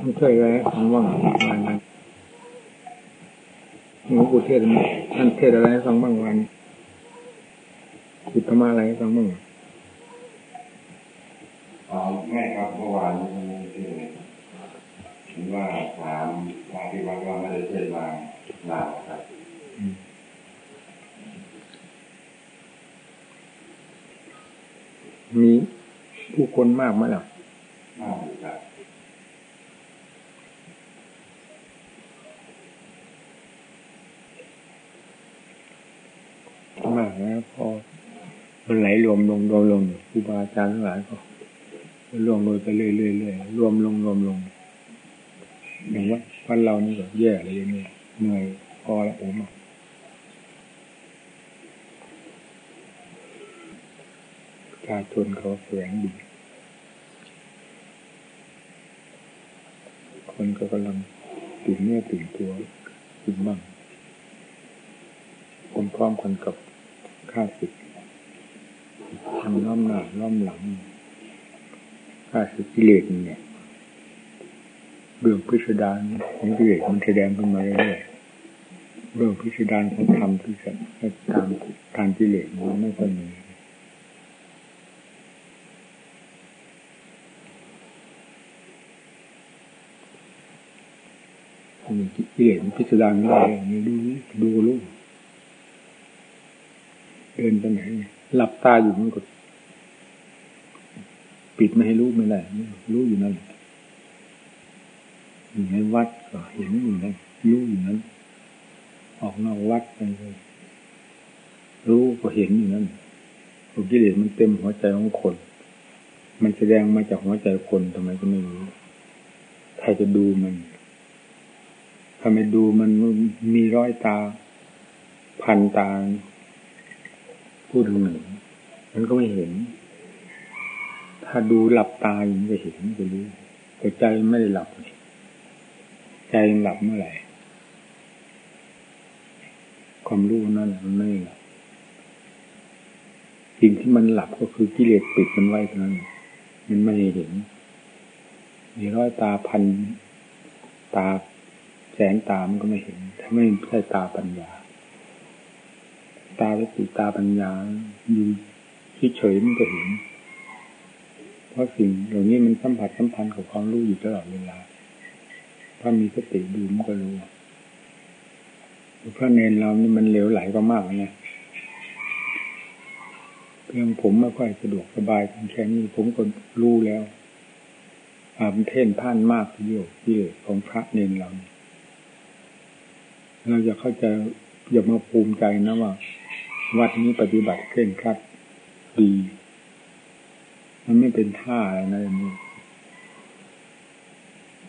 มันเคยไว้ฟังบ้างวันนั้นหลวงปู่เทศท่านเทศอะไรให้ฟังบ้างวันคุดธรรมะอะไรให้ฟังบ้างอ๋อแม่ครับเมื่อวานนี้ที่เห็นว่าถามมาที่วัดว่าไม่ได้เทศมาลาครับมีผู้คนมากไหมล่ะมากครับ มากแล้วพอมันไหลรวมลงรวมลงครูบาอาจารย์ทั้งหลายก็รวมลงไปเรื่อยเรื่อยเรื่อยรวมลงรวมลงอย่างว่าพันเรานี่ก็แย่เลยเนี่ยเหนื่อยพอแล้วโอ้มาประชาชนเขาแสวงดีคนก็กำลังตื่นเนื้อตื่นตัวขึ้นบ้างคนพร้อมกันกับ ข้าศึกทำล้อมหน้าล้อมหลังข้าศึกกิเลสเนี่ยเบื้องพิสดารของกิเลสมันแสดงขึ้นมาเรื่อยๆเบื้องพิสดารของธรรมที่จะตามทางกิเลสมันไม่ค่อยมีกิเลสพิสดารไม่ได้ดูดูลูก เดินไปไหนหลับตาอยู่มันก็ปิดไม่ให้รู้ไม่ได้รู้อยู่นั่นอยู่ในวัดก็เห็นอยู่นั่นรู้อยู่นั้น ออกนอกวัดไปเลยรู้ก็เห็นอยู่นั่นกิเลสมันเต็มหัวใจของคน มันแสดงมาจากหัวใจคนทำไมก็ไม่รู้ใครจะดูมันถ้าไม่ดูมันมีร้อยตา พันตา พูดหนึ่งมันก็ไม่เห็น ถ้าดูหลับตาอย่างจะเห็นจะรู้แต่ใจไม่ได้หลับ ใจหลับเมื่อไหร่ความรู้นั่นมันไม่หลับสิ่งที่มันหลับก็คือกิเลสปิดมันไว้เท่านั้นมันไม่เห็น มีร้อยตาพัน ตาแสนตามันก็ไม่เห็น ถ้าไม่ใช่ตาปัญญา ตาและสีตาปัญญาอยู่เฉยมันก็เห็น เพราะสิ่งเหล่านี้มันสัมผัสสัมพันธ์กับความรู้อยู่ตลอดเวลา ถ้ามีสติดูมันก็รู้พระเนนเรานี่มันเหลวไหลก็มากนะเพียงผมไม่ค่อยสะดวกสบายแค่นี้ผมก็รู้แล้วอาเท่นพ่านมากที่อยู่ที่ของพระเนนเรา เราจะเข้าใจอย่ามาภูมิใจนะว่า วัดนี้ปฏิบัติเคร่งครัดดี มันไม่เป็นท่าอะไรนะอย่างนี้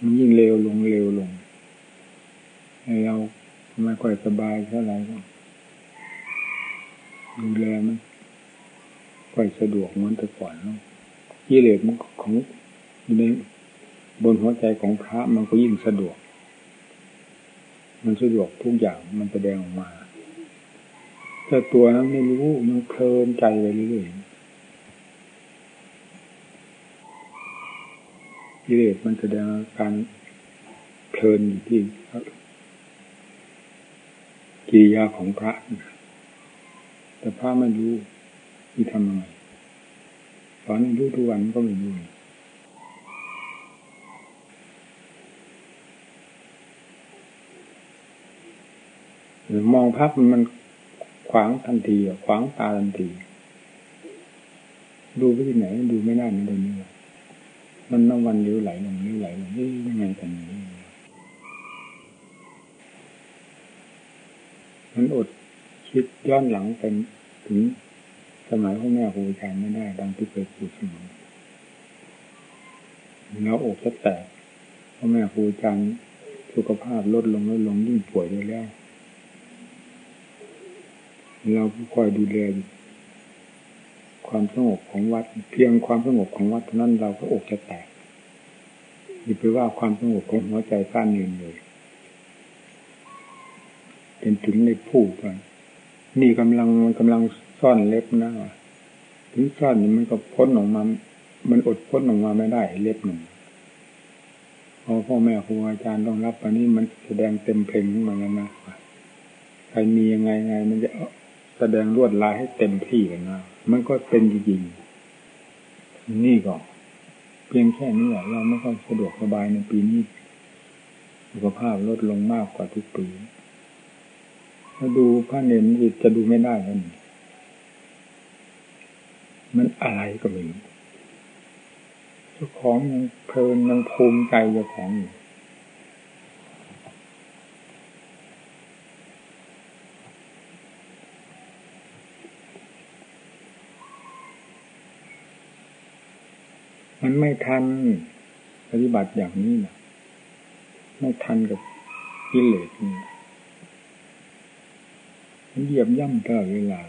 มันยิ่งเร็วลงเร็วลงให้เราไม่ค่อยสบายเท่าไหร่ก็ดูแลมันค่อยสะดวกเหมือนแต่ก่อนแล้วกิเลสมันของอยู่ในบนหัวใจของพระมันก็ยิ่งสะดวก มันสะดวกทุกอย่างมันแสดงออกมา แต่ตัวนั้นไม่รู้มันเพลินใจไปเรื่อยๆกิเลสมันแสดงการเพลินอยู่ที่กิริยาของพระ แต่พระไม่รู้ที่ทำยังไงสอนรู้ทุกวันก็ไม่รู้มองภาพมัน ขวางทันทีขวางตาทันที ดูไปที่ไหน ดูไม่ได้มันเดินนี่มันน้ำวันลิ้วไหลลงลิ้วไหลลงนี่ยังไงกันนี้มันอดคิดย้อนหลังเป็นถึงสมัยพ่อแม่ครูอาจารย์ไม่ได้ ดังที่เคยพูดเสมอแล้วอกจะแตกพ่อแม่ครูอาจารย์สุขภาพลดลงลดลงยิ่งป่วยด้วยแล้ว เราคอยดูแลความสงบของวัด เพียงความสงบของวัดเท่านั้นเราก็อกจะแตกอย่าไปว่าความสงบของหัวใจก้านเงินเลยเป็นถึงในผู้กันนี่กำลังมันกำลังซ่อนเล็บหน้าถึงซ่อนมันก็พ้นออกมา มันอดพ้นออกมาไม่ได้เล็บหนึ่งพออพ่อแม่ครูอาจารย์ต้องรับอันนี้มันแสดงเต็มเพลงขึ้นแล้วนะใครมียังไงไง มันจะ แสดงลวดลายให้เต็มที่เลยนะมันก็เป็นจริงๆนี่ก็เพียงแค่นี้แหละเราไม่ค่อยสะดวกสบายในปีนี้สุขภาพลดลงมากกว่าทุกปีถ้าดูพระเนรจะดูไม่ได้แล้วนี่มันอะไรก็ไม่รู้เจ้าของยังเพลินยังภูมิใจเจ้าของอยู่ มันไม่ทันปฏิบัติอย่างนี้นะไม่ทันกับกิเลสนี่มันเหยียบย่ำตลอดเวลา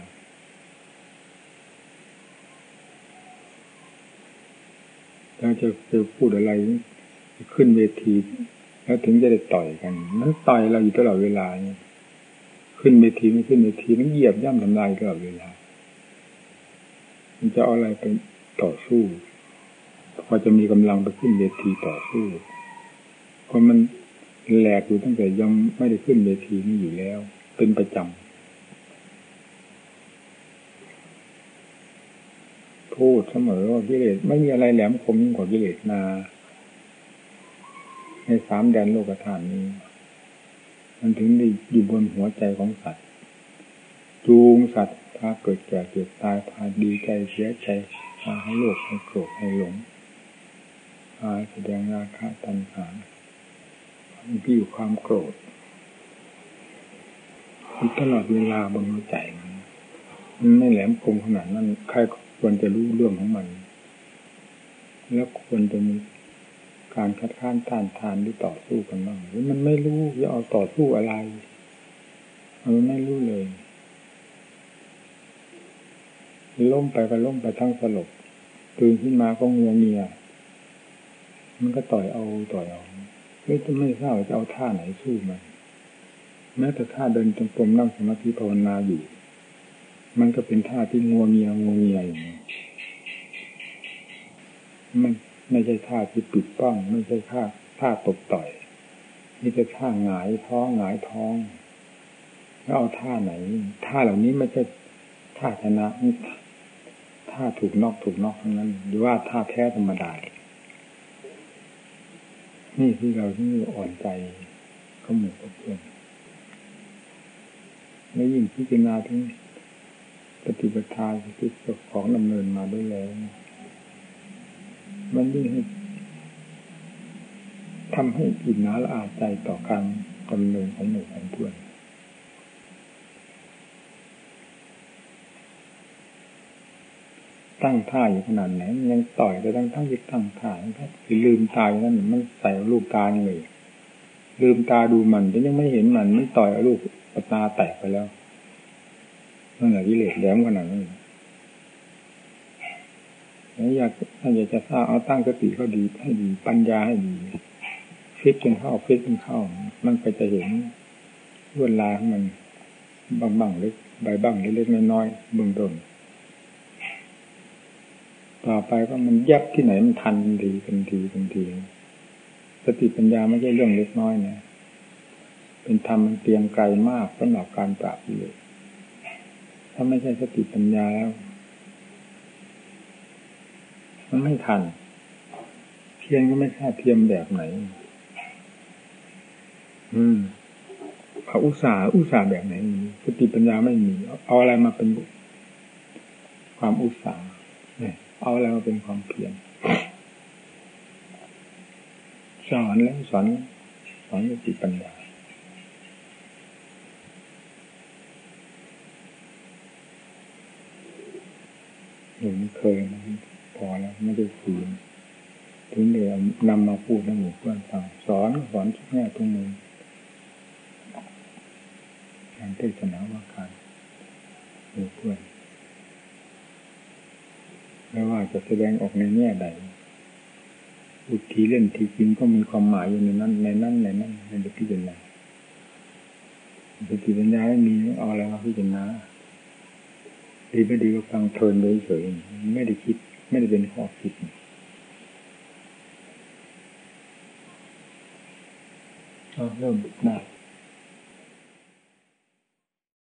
ถ้าจะจะพูดอะไรขึ้นเวที แล้วถึงจะได้ต่อยกันมันต่อยเราอยู่ตลอดเวลานี่ขึ้นเวทีไม่ขึ้นเวทีมันเหยียบย่ำทำลายตลอดเวลามันจะเอาอะไรไปต่อสู้ พอจะมีกำลังไปขึ้นเวทีต่อสู้เพราะมันแหลกอยู่ตั้งแต่ยังไม่ได้ขึ้นเวทีนี้อยู่แล้ว เป็นประจำพูดเสมอว่ากิเลสไม่มีอะไรแหลมคมยิ่งกว่ากิเลสนา ในสามแดนโลกธาตุนี้ มันถึงได้อยู่บนหัวใจของสัตว์ จูงสัตว์พาเกิดแก่เกิดตายพาดีใจเสียใจพาให้โลภให้โกรธให้หลง พาแสดงราคะตัณหาความกิ้วความโกรธตลอดเวลาบนหัวใจมันไม่แหลมคมขนาดนั้นใครควรจะรู้เรื่องของมัน แล้วควรจะมีการคัดค้านต้านทานหรือต่อสู้กันบ้างหรือมันไม่รู้จะเอาต่อสู้อะไรมันไม่รู้เลยล้มไปก็ล้มไปทั้งสลบตื่นขึ้นมาก็งัวเงีย มันก็ต่อยเอาต่อยเอาไม่จะไม่ทราบจะเอาท่าไหนสู้มันแม้แต่ท่าเดินจงกรมนั่งสมาธิภาวนาอยู่ มันก็เป็นท่าที่งัวเงียงัวเงียอย่างนี้มันไม่ใช่ท่าที่ปิดป้อง ไม่ใช่ท่าท่าตบต่อยนี่จะท่าหงายท้องหงายท้องแล้วเอาท่าไหน ท่าเหล่านี้ไม่ใช่ท่าชนะท่าถูกนอกถูกนอกทั้งนั้นหรือว่าท่าแท้ธรรมดา นี่ที่เราที่อ่อนใจก็หมู่กับเพื่อนแล้วยิ่งพิจารณาถึงปฏิปทาที่เจ้าของดำเนินมาด้วยแล้ว มันยิ่งให้ทำให้อินนาละอาใจต่อการดำเนินของหมู่ของเพื่อน ตั้งท่าอยู่ขนาดไหนยังต่อยแต่ตั้งทั้งยึดตั้งท่าถ้าลืมตาอย่างนั้นมันใส่ลูกตาเลยลืมตาดูมันแต่ยังไม่เห็นมัน มันต่อยลูกตาแตกไปแล้วนั่นแหละวิเลศแหลมขนาดนั้นแล้วอยากถ้าอยากจะทราบเอาตั้งสติเขาดีให้ดีปัญญาให้ดีฟิตกันเข้าฟิตกันเข้า มันไปจะเห็นลวดลายของมันบางบางเล็กใบบ้างเล็กๆน้อยๆเบื้องต้น ต่อไปก็มันยับที่ไหนมันทันทันทีทันทีทันทีสติปัญญาไม่ใช่เรื่องเล็กน้อยนะเป็นธรรมมันเตียงไกลมากสำหรับการปราบเลยถ้าไม่ใช่สติปัญญาแล้วมันไม่ทันเพียงก็ไม่ทราบเทียมแบบไหน อืมเขาอุตส่าห์อุตส่าห์แบบไหนสติปัญญาไม่มี เอาอะไรมาเป็นความอุตส่าห์เนี่ย เอาอะไรมาเป็นความเพียรสอนแล้วสอนสอนสติปัญญาหนูเคยพอแล้วไม่ได้คุยถึงเดี๋ยวนำมาพูดให้หมู่เพื่อนฟังสอนสอนทุกแง่ทุกมุมการเทศนาว่าการหมู่เพื่อน ไม่ว่าจะแสดงออกในแง่ใดอุทีเล่นทีจริงก็มีความหมายอยู่ในนั้น ในนั้นในนั้นในเด็กพิจารณาสติปัญญาไม่มีเอาอะไรมาพิจารณาดีไม่ดีก็ฟังเพลินเฉยๆไม่ได้คิด ไม่ได้เป็นข้อคิดเริ่มได้